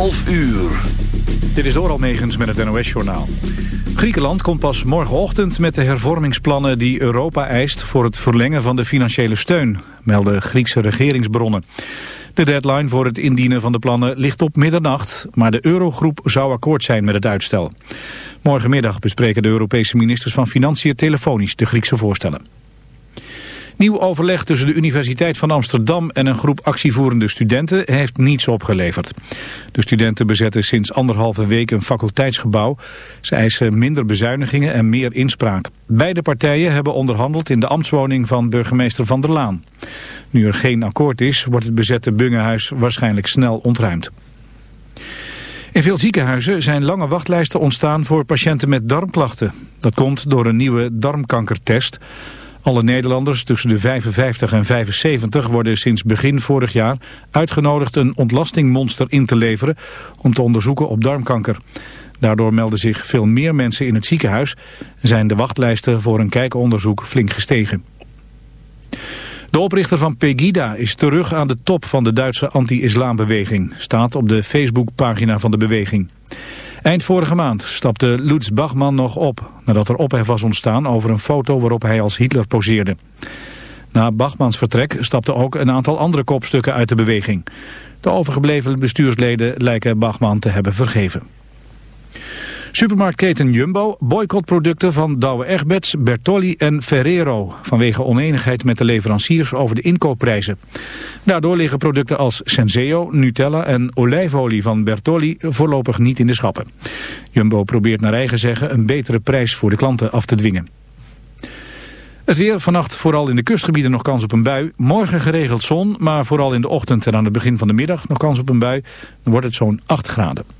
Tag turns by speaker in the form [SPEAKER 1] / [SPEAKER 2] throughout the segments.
[SPEAKER 1] 11 uur.
[SPEAKER 2] Dit is Doral Megens met het NOS-journaal. Griekenland komt pas morgenochtend met de hervormingsplannen die Europa eist voor het verlengen van de financiële steun, melden Griekse regeringsbronnen. De deadline voor het indienen van de plannen ligt op middernacht, maar de Eurogroep zou akkoord zijn met het uitstel. Morgenmiddag bespreken de Europese ministers van Financiën telefonisch de Griekse voorstellen. Nieuw overleg tussen de Universiteit van Amsterdam en een groep actievoerende studenten heeft niets opgeleverd. De studenten bezetten sinds anderhalve week een faculteitsgebouw. Ze eisen minder bezuinigingen en meer inspraak. Beide partijen hebben onderhandeld in de ambtswoning van burgemeester Van der Laan. Nu er geen akkoord is, wordt het bezette bungehuis waarschijnlijk snel ontruimd. In veel ziekenhuizen zijn lange wachtlijsten ontstaan voor patiënten met darmklachten. Dat komt door een nieuwe darmkankertest... Alle Nederlanders tussen de 55 en 75 worden sinds begin vorig jaar uitgenodigd een ontlastingmonster in te leveren om te onderzoeken op darmkanker. Daardoor melden zich veel meer mensen in het ziekenhuis en zijn de wachtlijsten voor een kijkonderzoek flink gestegen. De oprichter van Pegida is terug aan de top van de Duitse anti-islambeweging, staat op de Facebookpagina van de beweging. Eind vorige maand stapte Lutz Bachmann nog op, nadat er ophef was ontstaan over een foto waarop hij als Hitler poseerde. Na Bachmans vertrek stapten ook een aantal andere kopstukken uit de beweging. De overgebleven bestuursleden lijken Bachman te hebben vergeven. Supermarktketen Jumbo boycott producten van Douwe Egberts, Bertolli en Ferrero... vanwege oneenigheid met de leveranciers over de inkoopprijzen. Daardoor liggen producten als Senseo, Nutella en olijfolie van Bertolli voorlopig niet in de schappen. Jumbo probeert naar eigen zeggen een betere prijs voor de klanten af te dwingen. Het weer vannacht vooral in de kustgebieden nog kans op een bui. Morgen geregeld zon, maar vooral in de ochtend en aan het begin van de middag nog kans op een bui. Dan wordt het zo'n 8 graden.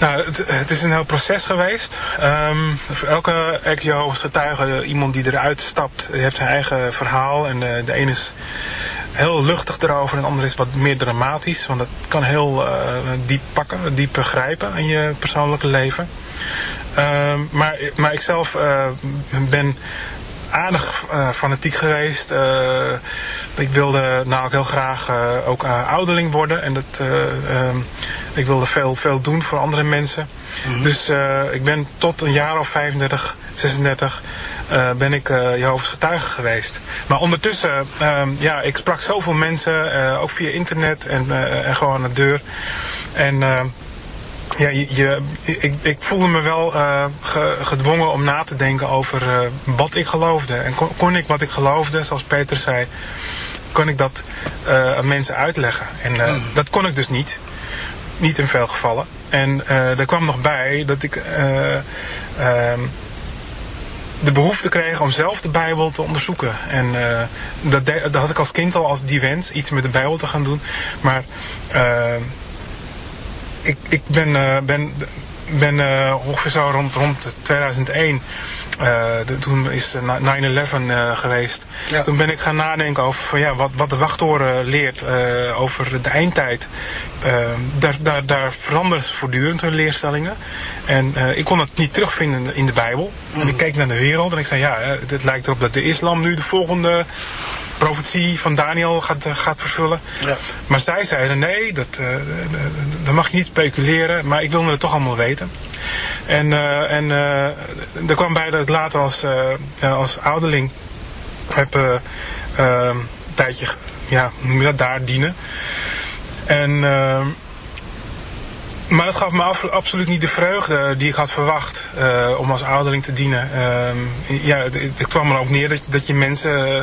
[SPEAKER 3] Nou, het, is een heel proces geweest. Um, voor elke ex-Jehovah's getuige, iemand die eruit stapt, heeft zijn eigen verhaal. En uh, de ene is heel luchtig erover en de andere is wat meer dramatisch. Want dat kan heel uh, diep pakken, diep begrijpen in je persoonlijke leven. Um, maar, maar ik zelf uh, ben aardig uh, fanatiek geweest. Uh, ik wilde nou ook heel graag uh, ook ouderling worden. En dat, um, ik wilde veel, veel doen voor andere mensen. Mm -hmm. Dus ik ben tot een jaar of 35, 36 ben ik Jehovah's getuige geweest. Maar ondertussen, um, ja, ik sprak zoveel mensen, ook via internet en, en gewoon aan de deur. En ja, je, ik, ik voelde me wel uh, gedwongen om na te denken over uh, wat ik geloofde. En kon, kon, ik wat ik geloofde, zoals Peter zei, kon ik dat uh, aan mensen uitleggen. En mm. dat kon ik dus niet. Niet in veel gevallen. En daar kwam nog bij dat ik ehm, de behoefte kreeg om zelf de Bijbel te onderzoeken. En dat, dat, had ik als kind al als die wens, iets met de Bijbel te gaan doen. Maar ik, ik ben, uh, ben, ben uh, ongeveer zo rond, rond 2001. Uh, de, toen is 9-11 uh, geweest. Ja. Toen ben ik gaan nadenken over van, ja, wat, wat de wachttoren leert uh, over de eindtijd. daar, daar, daar veranderen voortdurend hun leerstellingen. En ik kon het niet terugvinden in de Bijbel. Mm. En ik keek naar de wereld en ik zei, ja, het, het lijkt erop dat de islam nu de volgende profetie van Daniel gaat, eh, gaat vervullen. Ja. Maar zij zeiden nee, dat, uh, dat mag je niet speculeren, maar ik wilde het toch allemaal weten. En, en er kwam bij dat ik later als, als ouderling heb een tijdje, ja, noem je dat, daar dienen. En maar dat gaf me absoluut niet de vreugde die ik had verwacht uh, om als ouderling te dienen. Uh, ja, het, het, kwam er ook neer dat, dat je mensen uh,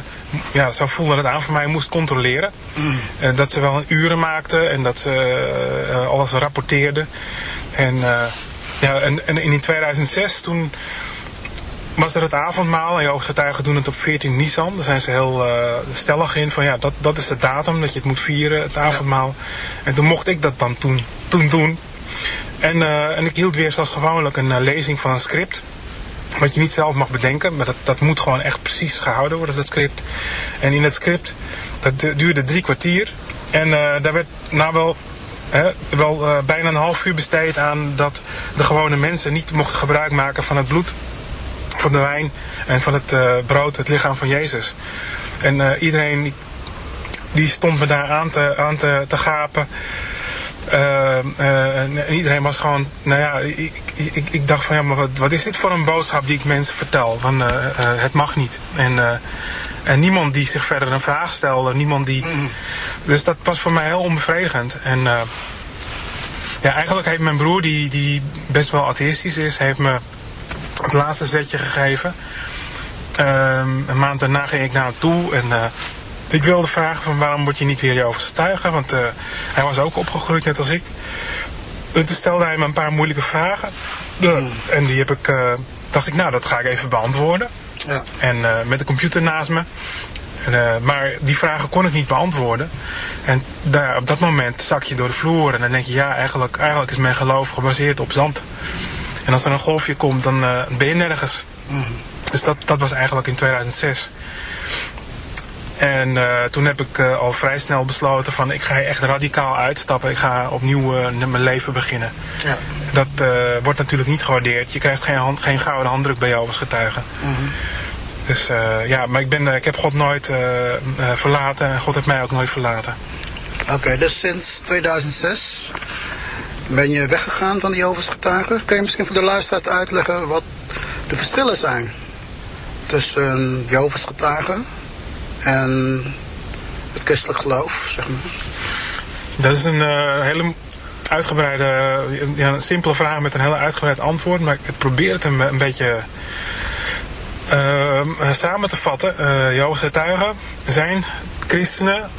[SPEAKER 3] ja, zou voelen dat het aan voor mij moest controleren. Mm. dat ze wel uren maakten en dat ze alles rapporteerden. En, ja, en, en in 2006 toen was er het avondmaal en jouw getuigen doen het op 14 Nissan. Daar zijn ze heel stellig in van ja, dat, dat is de datum dat je het moet vieren, het avondmaal. En toen mocht ik dat dan toen, toen doen. En, uh, en ik hield weer zoals gewoonlijk een uh, lezing van een script. Wat je niet zelf mag bedenken, maar dat, dat moet gewoon echt precies gehouden worden, dat script. En in het script, dat duurde drie kwartier. En uh, daar werd nou wel, wel bijna een half uur besteed aan dat de gewone mensen niet mochten gebruik maken van het bloed, van de wijn en van het brood, het lichaam van Jezus. En iedereen die stond me daar aan te, aan te, te gapen. Uh, uh, iedereen was gewoon, nou ja, ik, ik, ik dacht van ja, maar wat, wat, is dit voor een boodschap die ik mensen vertel? Van uh, het mag niet. En, en niemand die zich verder een vraag stelde, niemand die. Mm. Dus dat was voor mij heel onbevredigend. En ja, eigenlijk heeft mijn broer, die, die best wel atheïstisch is, heeft me het laatste zetje gegeven. Ehm, een maand daarna ging ik naar hem toe en ik wilde vragen van waarom word je niet weer Jehovah's getuige? Want uh, hij was ook opgegroeid net als ik. En toen stelde hij me een paar moeilijke vragen. Hmm. En die heb ik, uh, dacht ik, nou dat ga ik even beantwoorden. Ja. En uh, met de computer naast me. En, maar die vragen kon ik niet beantwoorden. En daar, op dat moment zak je door de vloer en dan denk je, ja, eigenlijk, eigenlijk is mijn geloof gebaseerd op zand. En als er een golfje komt, dan ben je nergens. Mm. Dus dat, dat was eigenlijk in 2006. En uh, toen heb ik uh, al vrij snel besloten van ik ga echt radicaal uitstappen. Ik ga opnieuw uh, mijn leven beginnen. Ja. Dat wordt natuurlijk niet gewaardeerd. Je krijgt geen, hand, geen gouden handdruk bij jou als getuige. Mm -hmm. Dus ja, maar ik, ben, ik heb God nooit verlaten en God heeft mij ook nooit verlaten.
[SPEAKER 4] Oké, dus sinds 2006 ben je weggegaan van de Jehovah's getuigen. Kun je misschien voor de luisteraars uitleggen wat de verschillen zijn tussen Jehovah's getuigen en het christelijk geloof, zeg maar?
[SPEAKER 3] Dat is een uh, hele uitgebreide, ja, een simpele vraag met een heel uitgebreid antwoord. Maar ik probeer het een, een beetje uh, samen te vatten. Uh, Jehovah's getuigen zijn christenen,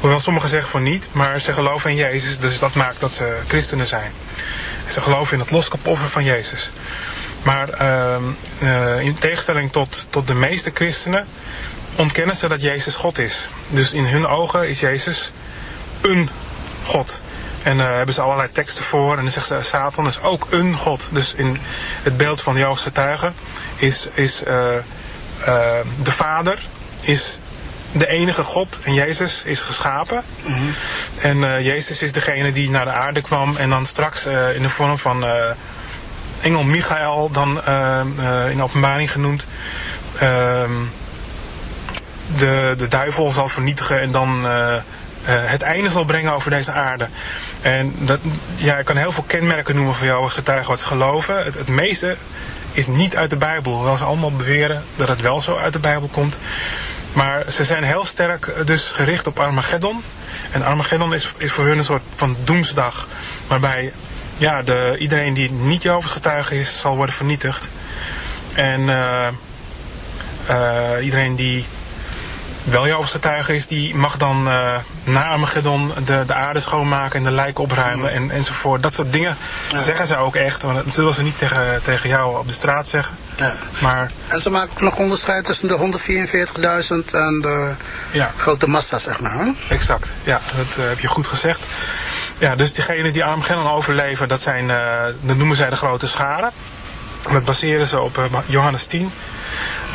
[SPEAKER 3] hoewel sommigen zeggen van niet, maar ze geloven in Jezus. Dus dat maakt dat ze christenen zijn. Ze geloven in het loskapoffer van Jezus. Maar uh, in tegenstelling tot, tot de meeste christenen ontkennen ze dat Jezus God is. Dus in hun ogen is Jezus een God. En daar uh, hebben ze allerlei teksten voor. En dan zeggen ze, Satan is ook een God. Dus in het beeld van Jehovah's getuigen is, is uh, uh, de Vader is de enige God en Jezus is geschapen. Mm -hmm. En Jezus is degene die naar de aarde kwam en dan straks in de vorm van engel Michael, dan in openbaring genoemd, ehm, de, de duivel zal vernietigen en dan uh, uh, het einde zal brengen over deze aarde. En dat, ja, ik kan heel veel kenmerken noemen voor jou als getuige wat ze geloven. Het, het meeste is niet uit de Bijbel, hoewel ze allemaal beweren dat het wel zo uit de Bijbel komt. Maar ze zijn heel sterk eh, dus gericht op Armageddon. En Armageddon is, is voor hun een soort van doemsdag. Waarbij ja, de, iedereen die niet Jehovah's getuige is, zal worden vernietigd. En iedereen die wel Jehovah's getuige is, die mag dan uh, na Armageddon de, de aarde schoonmaken en de lijken opruimen en, enzovoort. Dat soort dingen zeggen ze ook echt. Want dat zullen ze niet tegen, tegen jou op de straat zeggen. Ja. Maar,
[SPEAKER 5] en ze maken ook nog onderscheid tussen de 144.000 en de ja. grote massa, zeg maar. Hè?
[SPEAKER 3] Exact, ja, dat uh, heb je goed gezegd. Ja, dus diegenen die Armageddon overleven, dat, zijn, uh, dat noemen zij de grote scharen. Dat baseren ze op Johannes 10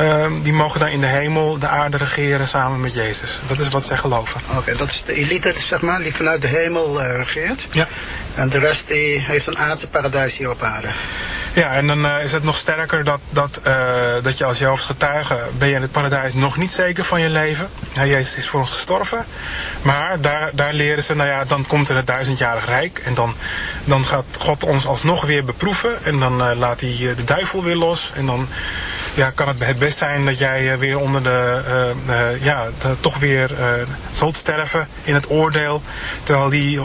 [SPEAKER 3] Ehm, die mogen dan in de hemel de aarde regeren samen met Jezus. Dat is wat zij geloven.
[SPEAKER 5] Oké, dat is de elite, zeg maar, die vanuit de hemel uh, regeert. Ja. En de rest die heeft een aardse paradijs hier op aarde.
[SPEAKER 3] Ja, en dan uh, is het nog sterker dat, dat, uh, dat je als Jehovah's getuige ben je in het paradijs nog niet zeker van je leven. Ja, Jezus is voor ons gestorven. Maar daar, daar leren ze, nou ja, dan komt er het duizendjarig rijk. En dan, dan gaat God ons alsnog weer beproeven. En dan uh, laat hij de duivel weer los. En dan ja, kan het het best zijn dat jij weer onder de, ja, toch weer zult sterven in het oordeel. Terwijl die 144.000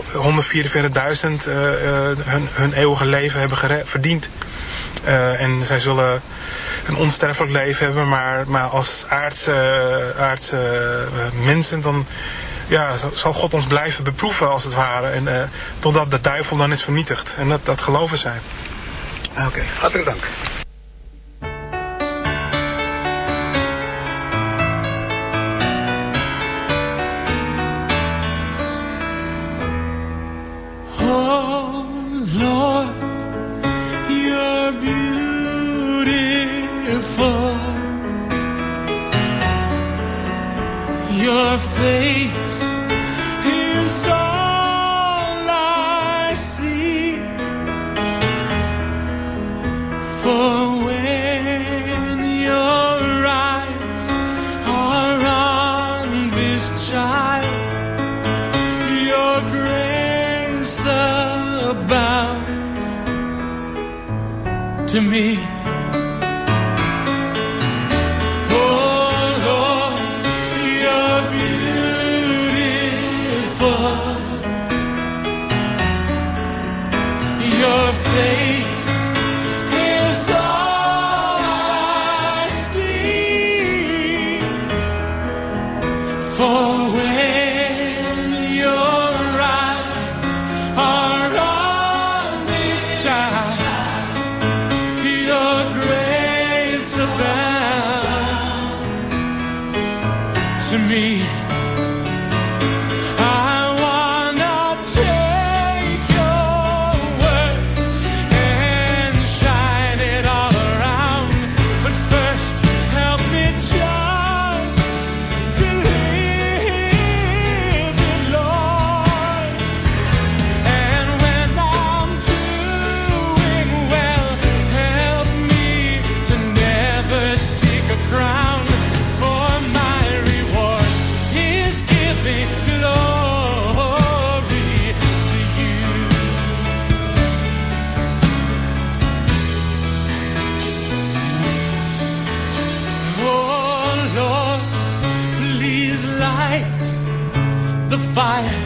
[SPEAKER 3] hun, hun eeuwige leven hebben verdiend. Uh, en zij zullen een onsterfelijk leven hebben, maar, maar als aardse, aardse mensen dan ja, zal God ons blijven beproeven als het ware. En, totdat de duivel dan is vernietigd. En dat, dat geloven zij.
[SPEAKER 5] Oké, hartelijk dank.
[SPEAKER 4] fire.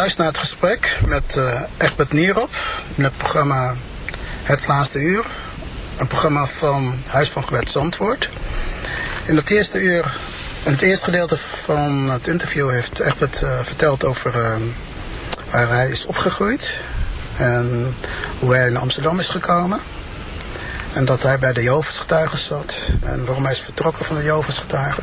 [SPEAKER 4] Luistert naar het gesprek met eh Egbert Nierop in het programma Het Laatste Uur. Een programma van Huis van Gewet Zandvoort. In het eerste uur, in het eerste gedeelte van het interview heeft Egbert eh, verteld over eh, waar hij is opgegroeid. En hoe hij naar Amsterdam is gekomen. En dat hij bij de Jovens getuigen zat. En waarom hij is vertrokken van de Jovens getuigen.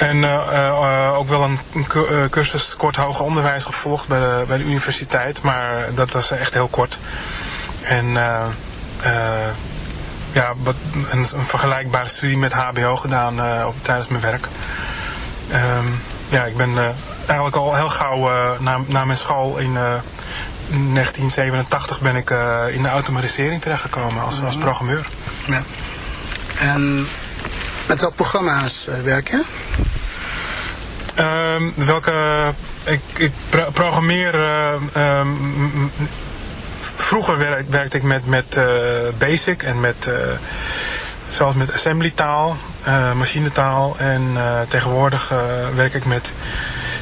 [SPEAKER 3] En eh, eh, ook wel een, eh, cursus kort hoger onderwijs gevolgd bij de, bij de universiteit, maar dat was echt heel kort. En ja, wat, een, een vergelijkbare studie met HBO gedaan op, tijdens mijn werk. Ehm, ja, ik ben eigenlijk al heel gauw na, na mijn school in eh, 1987 ben ik in de automatisering terechtgekomen als, als programmeur.
[SPEAKER 4] Ja. En met welk programma's eh, werk je?
[SPEAKER 3] Ehm, welke, ik, ik pro- programmeer, eh, ehm, m- m- vroeger werk- werkte ik met, met eh, Basic en met, zoals met assembly taal, eh, machinetaal en tegenwoordig werk ik met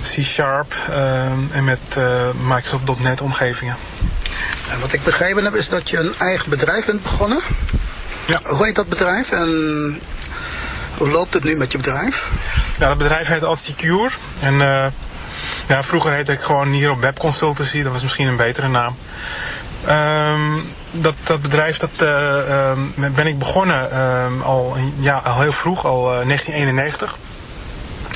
[SPEAKER 3] C-Sharp ehm, en met Microsoft.NET omgevingen.
[SPEAKER 4] En wat ik begrepen heb is dat je een eigen bedrijf bent begonnen.
[SPEAKER 3] Ja.
[SPEAKER 4] Hoe heet dat bedrijf en hoe loopt het nu met je bedrijf?
[SPEAKER 3] Ja, dat bedrijf heet Altsecure. En eh, ja, vroeger heette ik gewoon hier Web Consultancy. Dat was misschien een betere naam. Ehm, dat, dat bedrijf dat, eh, ehm, ben ik begonnen ehm, al, ja, al heel vroeg, al eh, 1991.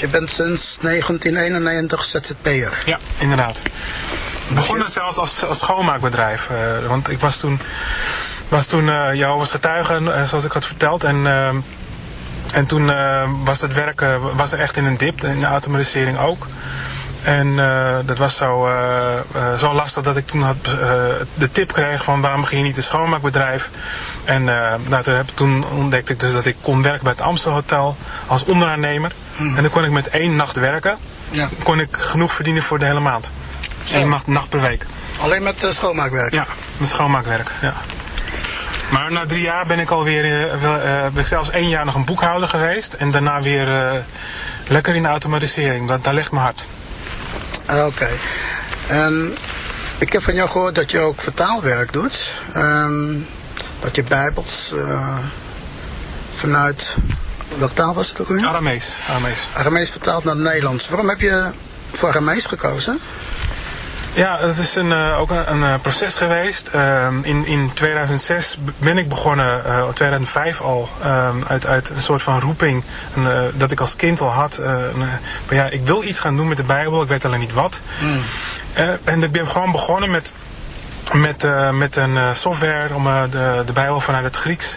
[SPEAKER 4] Je bent sinds 1991 ZZP'er.
[SPEAKER 3] Ja, inderdaad. Begonnen zelfs als, als schoonmaakbedrijf. eh, want ik was toen, was toen eh Jehovah's getuige, eh, zoals ik had verteld. En, en toen was het werk was er echt in een dip, in de automatisering ook. En eh, dat was zo, eh, eh, zo lastig dat ik toen had, de tip kreeg van waarom begin je niet een schoonmaakbedrijf. En nou, toen, heb, toen ontdekte ik dus dat ik kon werken bij het Amstel Hotel als onderaannemer. En dan kon ik met één nacht werken.
[SPEAKER 4] Ja.
[SPEAKER 3] Kon ik genoeg verdienen voor de hele maand. Eén nacht, nacht per week.
[SPEAKER 4] Alleen met schoonmaakwerk?
[SPEAKER 3] Ja, met schoonmaakwerk. Ja. Maar na drie jaar ben ik alweer, uh, ben ik zelfs één jaar nog een boekhouder geweest. En daarna weer lekker in de automatisering. Dat, daar ligt mijn hart.
[SPEAKER 4] Ah, Oké. En ik heb van jou gehoord dat je ook vertaalwerk doet. Um, dat je bijbels uh, vanuit... Welke taal was het ook weer?
[SPEAKER 3] Aramees. Aramees.
[SPEAKER 4] Aramees vertaald naar het Nederlands. Waarom heb je voor Aramees gekozen?
[SPEAKER 3] Ja, dat is een, uh, ook een, een uh, proces geweest. Uh, in, in 2006 ben ik begonnen, uh, 2005 al, uit, uit een soort van roeping een, dat ik als kind al had. Maar ja, ik wil iets gaan doen met de Bijbel, ik weet alleen niet wat. Mm. en ik ben gewoon begonnen met, met, met een software om de, de Bijbel vanuit het Grieks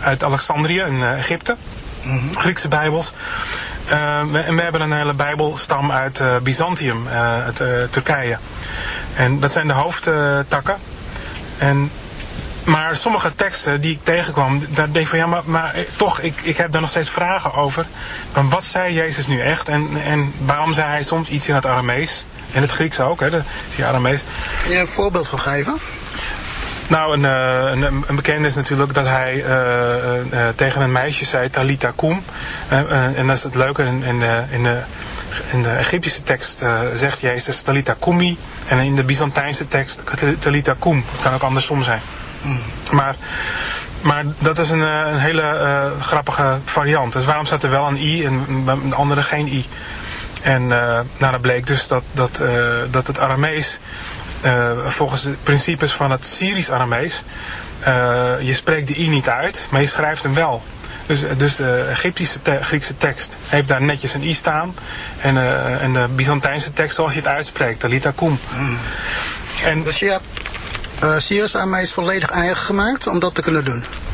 [SPEAKER 3] uit Alexandrië in eh, Egypte. Griekse Bijbels. Eh, we- en we hebben een hele Bijbelstam uit eh, Byzantium, eh, uit eh, Turkije. En dat zijn de hoofdtakken. En maar sommige teksten die ik tegenkwam, daar denk ik van ja, maar, maar eh, toch, ik, ik heb daar nog steeds vragen over. Van wat zei Jezus nu echt? En, en waarom zei hij soms iets in het Aramees? En het Grieks ook, hè? Is die Aramees.
[SPEAKER 4] Kun je een voorbeeld van geven?
[SPEAKER 3] Nou, een, eh, een, een bekende is natuurlijk dat hij eh, eh, tegen een meisje zei, Talita Kum. En dat is het leuke, in, in, de, in, de, in de Egyptische tekst eh, zegt Jezus Talita Kumi. En in de Byzantijnse tekst Talita Kum. Het kan ook andersom zijn. Maar, maar dat is een, een hele grappige variant. Dus waarom staat er wel een i en bij de andere geen i? En eh nou, dat bleek dus dat, dat, dat het Aramees, volgens de principes van het Syrisch-Aramees, eh, je spreekt de i niet uit, maar je schrijft hem wel. Dus, dus de Egyptische te- Griekse tekst heeft daar netjes een i staan. En, eh, en de Byzantijnse tekst zoals je het uitspreekt, Talita Kum. En,
[SPEAKER 4] Dus je hebt uh, Sirius aan mij is volledig eigen gemaakt om dat te kunnen doen.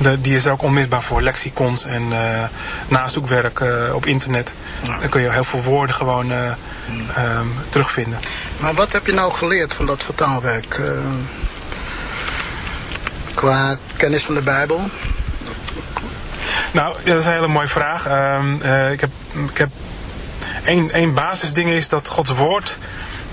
[SPEAKER 3] De, die is er ook onmisbaar voor lexicons en eh, nazoekwerk eh, op internet. Dan kun je heel veel woorden gewoon eh, ehm, terugvinden.
[SPEAKER 4] Maar wat heb je nou geleerd van dat vertaalwerk? qua kennis van de Bijbel?
[SPEAKER 3] Nou, dat is een hele mooie vraag. Ehm, eh, ik heb, ik heb één, één basisding is dat Gods woord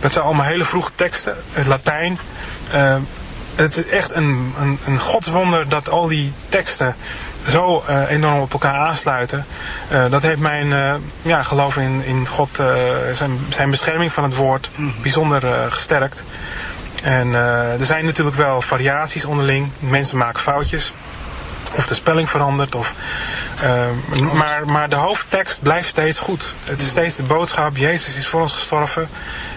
[SPEAKER 3] Dat zijn allemaal hele vroege teksten. Het Latijn. Eh, het is echt een, een, een godswonder dat al die teksten zo eh, enorm op elkaar aansluiten. Eh, dat heeft mijn ja, geloof in, in God, zijn, zijn bescherming van het woord, bijzonder eh, gesterkt. En er zijn natuurlijk wel variaties onderling. Mensen maken foutjes. Of de spelling verandert. Of, eh, maar, maar de hoofdtekst blijft steeds goed. Het is steeds de boodschap. Jezus is voor ons gestorven.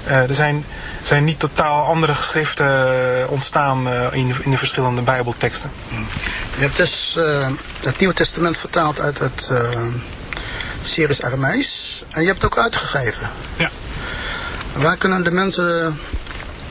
[SPEAKER 3] Eh, er zijn, zijn niet totaal andere geschriften eh, ontstaan eh, in, in de verschillende bijbelteksten.
[SPEAKER 4] Je hebt dus eh, het Nieuwe Testament vertaald uit het uh, Syrisch Aramees. En je hebt het ook uitgegeven.
[SPEAKER 3] Ja.
[SPEAKER 4] Waar kunnen de mensen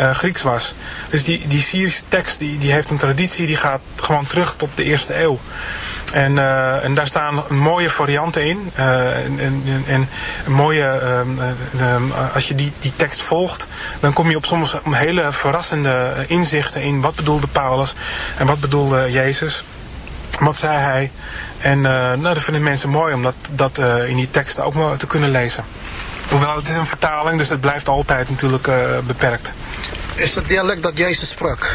[SPEAKER 3] uh, Grieks was. Dus die, die Syrische tekst die, die heeft een traditie die gaat gewoon terug tot de eerste eeuw. En, uh, en daar staan mooie varianten in. Uh, en, en, en mooie, uh, als je die, die tekst volgt, dan kom je op soms hele verrassende inzichten in wat bedoelde Paulus en wat bedoelde Jezus. Wat zei hij? En nou, dat vinden mensen mooi om dat, dat in die teksten ook te kunnen lezen. Hoewel het is een vertaling, dus het blijft altijd natuurlijk beperkt.
[SPEAKER 4] Is het dialect dat Jezus sprak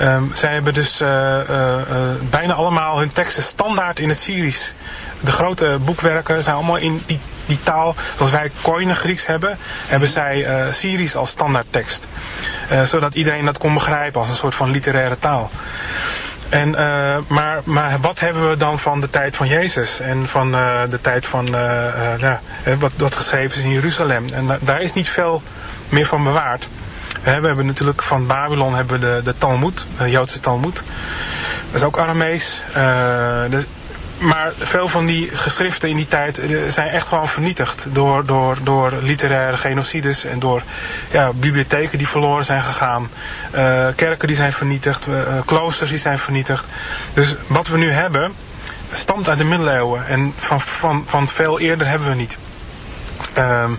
[SPEAKER 3] Um, zij hebben dus uh, uh, bijna allemaal hun teksten standaard in het Syrisch. De grote boekwerken zijn allemaal in die, die taal. Zoals wij Koine Grieks hebben, hebben zij Syrisch als standaardtekst. zodat iedereen dat kon begrijpen als een soort van literaire taal. En, maar, maar wat hebben we dan van de tijd van Jezus en van de tijd van ja, wat, wat geschreven is in Jeruzalem? En daar is niet veel meer van bewaard. We hebben natuurlijk van Babylon hebben de, de Talmud, de Joodse Talmud. Dat is ook Aramees. Uh, de, maar veel van die geschriften in die tijd zijn echt gewoon vernietigd door, door, door literaire genocides en door ja, bibliotheken die verloren zijn gegaan, uh, kerken die zijn vernietigd, kloosters die zijn vernietigd. Dus wat we nu hebben stamt uit de middeleeuwen en van, van, van veel eerder hebben we niet. Um,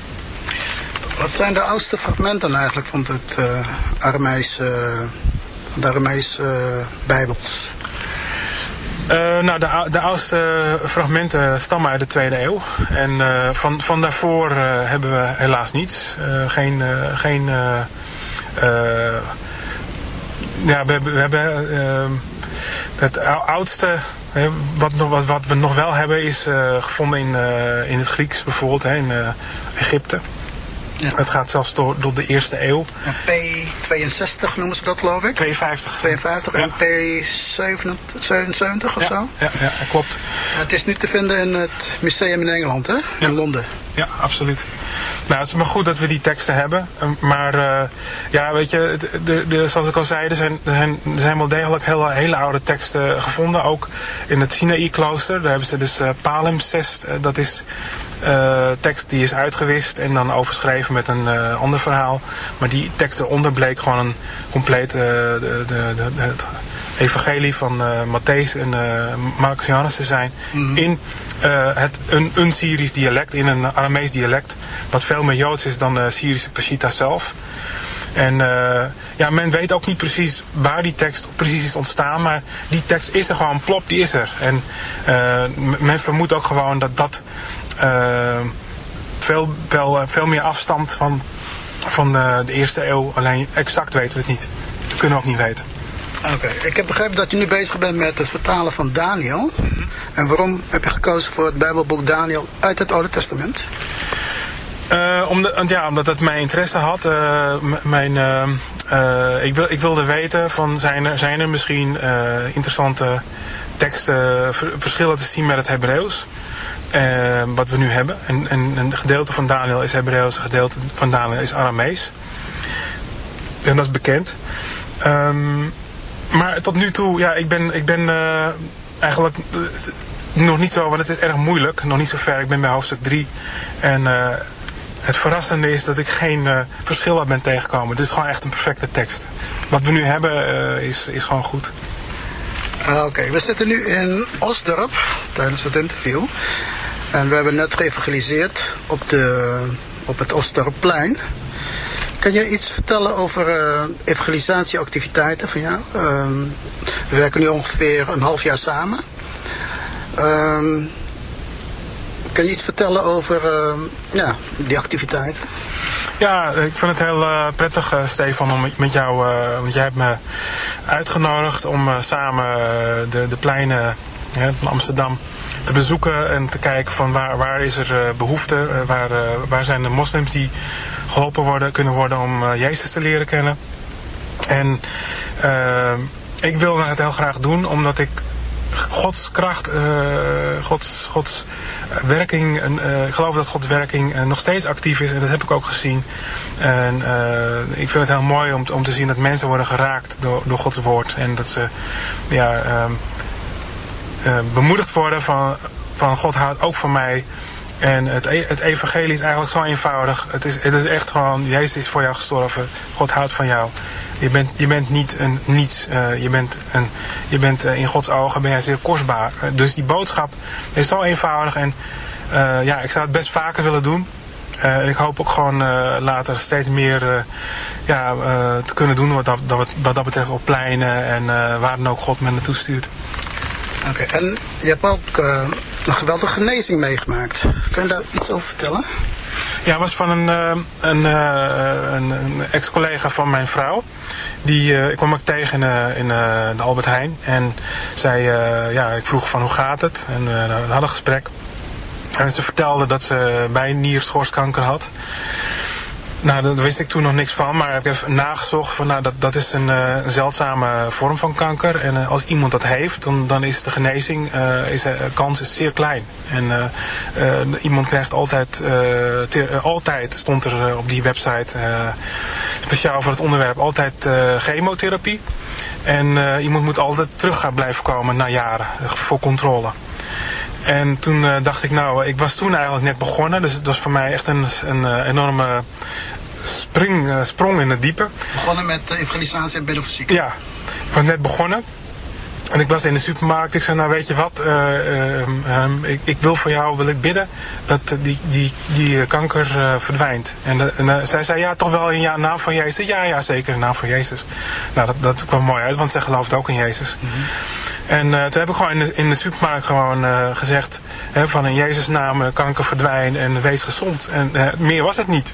[SPEAKER 4] Wat zijn de oudste fragmenten eigenlijk van het uh, de Aramees uh, Bijbels?
[SPEAKER 3] Uh, nou, de, de oudste fragmenten stammen uit de tweede eeuw. En van, van daarvoor hebben we helaas niets. geen. geen ja, we, we hebben. het oudste wat, wat, wat we nog wel hebben is gevonden in, in het Grieks bijvoorbeeld, hè, in Egypte. Ja. Het gaat zelfs door, door de eerste eeuw.
[SPEAKER 4] En P62 noemen ze dat geloof ik?
[SPEAKER 3] 52.
[SPEAKER 4] 52 ja. en P77 of
[SPEAKER 3] ja.
[SPEAKER 4] zo?
[SPEAKER 3] Ja, ja, klopt.
[SPEAKER 4] het is nu te vinden in het museum in Engeland, hè? In Londen.
[SPEAKER 3] Ja, absoluut. Nou, het is maar goed dat we die teksten hebben. Maar uh, ja, weet je, de, de, zoals ik al zei, er zijn, er zijn, er zijn wel degelijk hele, hele oude teksten gevonden. Ook in het Sinaï-klooster. Daar hebben ze dus uh, palimpsest. Uh, dat is uh, tekst die is uitgewist en dan overschreven met een uh, ander verhaal. Maar die tekst eronder bleek gewoon een compleet uh, de, de, de, het evangelie van Matthäus en Marcus Johannes te zijn. Mm -hmm. In het, een, een Syrisch dialect, in een Aramees dialect. Wat veel meer Joods is dan de Syrische Peshitta zelf. En uh, ja, men weet ook niet precies waar die tekst precies is ontstaan, maar die tekst is er gewoon, plop, die is er. En uh, men vermoedt ook gewoon dat dat veel, wel, veel meer afstamt van, van de, de eerste eeuw. Alleen exact weten we het niet. Dat kunnen we ook niet weten.
[SPEAKER 4] Oké, okay. ik heb begrepen dat je nu bezig bent met het vertalen van Daniel. Mm -hmm. En waarom heb je gekozen voor het Bijbelboek Daniel uit het Oude Testament?
[SPEAKER 3] Uh, omdat, ja, omdat het mijn interesse had. Uh, mijn, uh, ik, wil, ik wilde weten van zijn er, zijn er misschien interessante teksten, verschillen te zien met het Hebreeuws. Wat we nu hebben. En, en een gedeelte van Daniel is Hebreeuws, een gedeelte van Daniel is Aramees. En dat is bekend. Um, maar tot nu toe, ja, ik ben, ik ben eigenlijk nog niet zo, want het is erg moeilijk. Nog niet zo ver. Ik ben bij hoofdstuk 3. En het verrassende is dat ik geen verschil ben tegengekomen. Dit is gewoon echt een perfecte tekst. Wat we nu hebben is, is gewoon goed.
[SPEAKER 4] Ah, Oké, we zitten nu in Osdorp tijdens het interview. En we hebben net geëvangeliseerd op, de, op het Osdorpplein. Kan je iets vertellen over eh, evangelisatieactiviteiten van jou? Ehm, we werken nu ongeveer een half jaar samen. Ehm, kan je iets vertellen over ehm, ja, die activiteiten?
[SPEAKER 3] Ja, ik vind het heel eh, prettig, eh, Stefan, om met jou, eh, want jij hebt me uitgenodigd om eh, samen eh, de, de pleinen van Amsterdam te bezoeken en te kijken van waar, waar is er eh, behoefte, eh, waar, eh, waar zijn de moslims die geholpen worden, kunnen worden om Jezus te leren kennen. En ik wil het heel graag doen omdat ik Gods kracht, Gods, Gods werking, en, ik geloof dat Gods werking nog steeds actief is en dat heb ik ook gezien. En ik vind het heel mooi om, om te zien dat mensen worden geraakt door, door Gods woord en dat ze ja, ehm, eh, bemoedigd worden van, van God houdt ook van mij. En het, e- het evangelie is eigenlijk zo eenvoudig. Het is, het is echt gewoon, Jezus is voor jou gestorven. God houdt van jou. Je bent, je bent niet een niets. eh, je bent, een, je bent eh, in Gods ogen ben jij zeer kostbaar. Eh, dus die boodschap is zo eenvoudig. En eh, ja, ik zou het best vaker willen doen. Eh, en ik hoop ook gewoon eh, later steeds meer eh, ja, eh, te kunnen doen wat dat, wat dat betreft op pleinen en eh, waar dan ook God me naartoe stuurt.
[SPEAKER 4] Oké, en je hebt ook eh, een geweldige genezing meegemaakt. Kun je daar iets over vertellen?
[SPEAKER 3] Ja, was van een, eh, eh, een, een ex-collega van mijn vrouw. Die, ik kwam ook tegen in, de Albert Heijn. En zij, ja, ik vroeg van hoe gaat het? En we hadden een gesprek. En ze vertelde dat ze bij nierschoorskanker had. Nou, daar wist ik toen nog niks van, maar ik heb nagezocht van, nou, dat, dat is een eh, zeldzame vorm van kanker. En eh, als iemand dat heeft, dan, dan is de genezing, eh, is, kans is zeer klein. En iemand krijgt altijd, altijd stond er op die website, speciaal voor het onderwerp, altijd chemotherapie. En iemand moet altijd terug gaan blijven komen na jaren voor controle. En toen dacht ik, nou, ik was toen eigenlijk net begonnen. Dus het was voor mij echt een, een enorme spring, eh, sprong in het diepe.
[SPEAKER 4] Begonnen met eh, evangelisatie en bidden voor zieken.
[SPEAKER 3] Ja, ik was net begonnen. En ik was in de supermarkt. Ik zei, nou weet je wat, eh, ehm, ik, ik wil voor jou wil ik bidden dat die, die, die kanker verdwijnt. En, en zij zei, ja, toch wel in ja, naam van Jezus. Ja, ja, zeker in naam van Jezus. Nou, dat, dat kwam mooi uit, want zij geloofde ook in Jezus. En eh, toen heb ik gewoon in de, in de supermarkt gewoon gezegd, hè, van in Jezus naam kanker verdwijnt en wees gezond. En meer was het niet.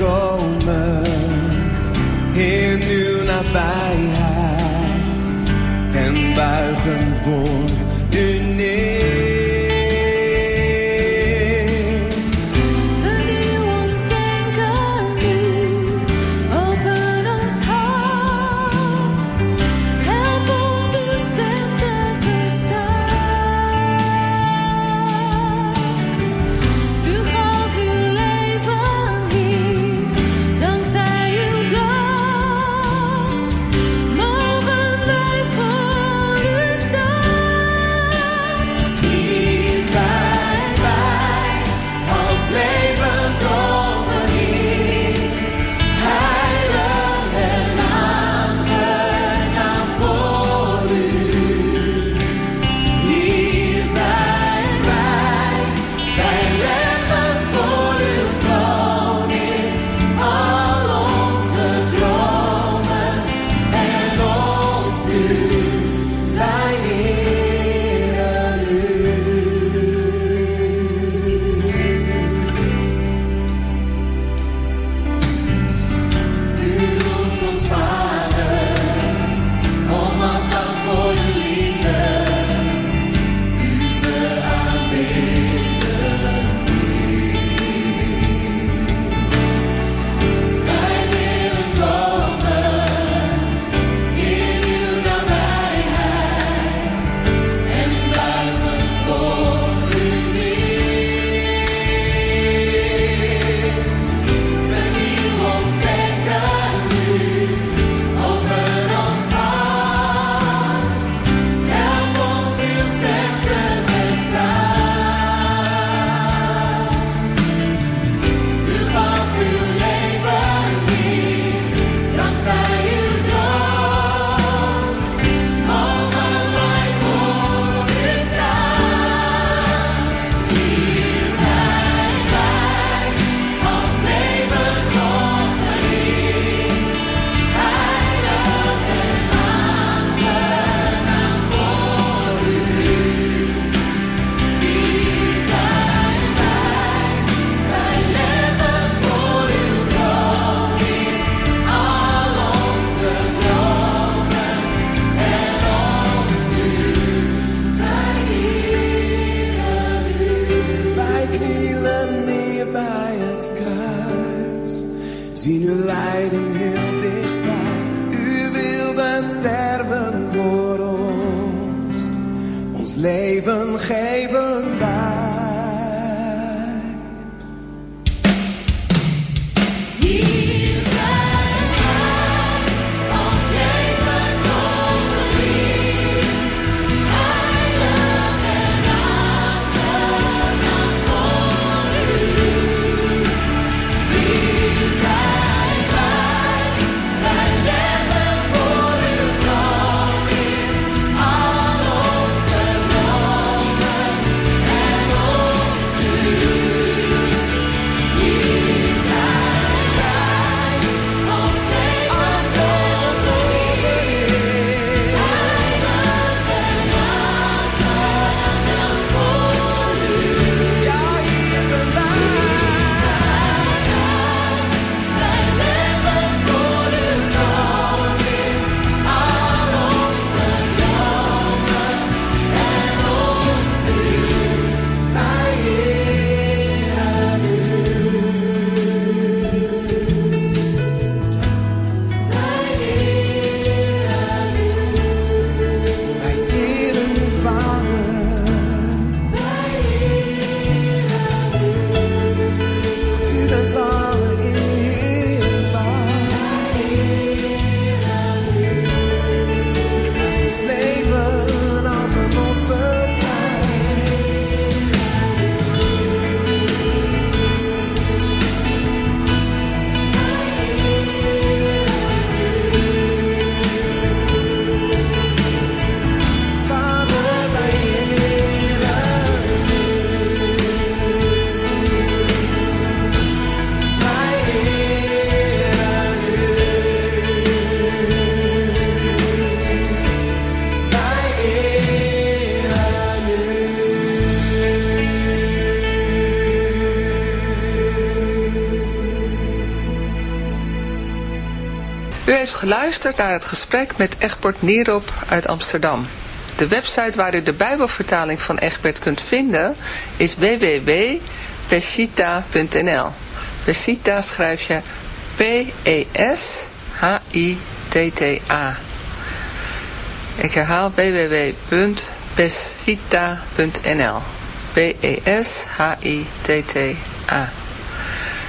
[SPEAKER 5] Willen
[SPEAKER 6] geluisterd naar het gesprek met Egbert Nierop uit Amsterdam. De website waar u de Bijbelvertaling van Egbert kunt vinden is www.pesita.nl. Pesita schrijf je P-E-S-H-I-T-T-A. Ik herhaal www.pesita.nl. P-E-S-H-I-T-T-A.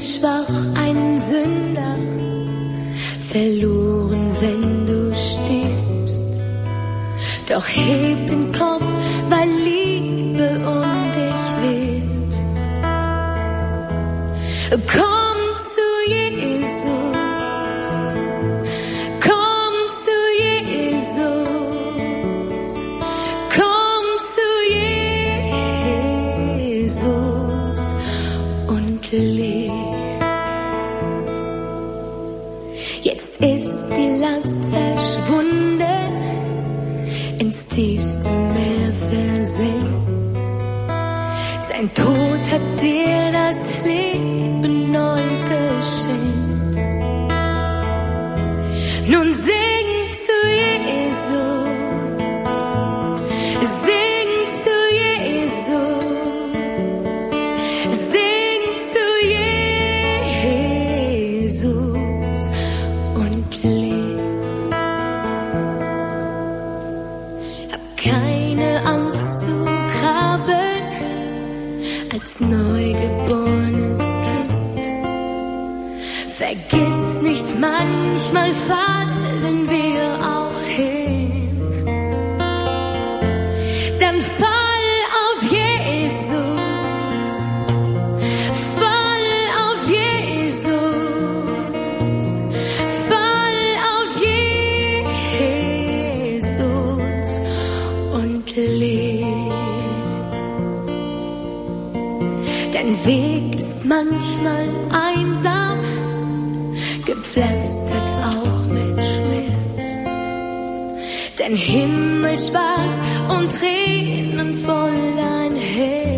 [SPEAKER 7] Schwach ein Sünder, verloren, wenn du stirbst. Doch heb den Kopf, Dein Weg ist manchmal einsam, gepflastert auch mit Schmerz. Dein Himmel schwarz und Tränen voll ein Herz.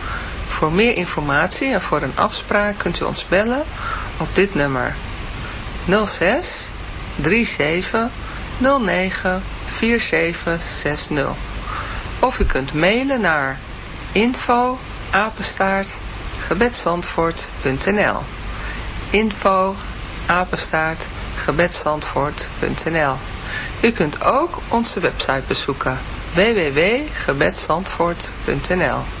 [SPEAKER 6] Voor meer informatie en voor een afspraak kunt u ons bellen op dit nummer. 06 37 09 4760. Of u kunt mailen naar info apenstaart gebedsandvoort.nl info apenstaart gebedsandvoort.nl U kunt ook onze website bezoeken www.gebedsandvoort.nl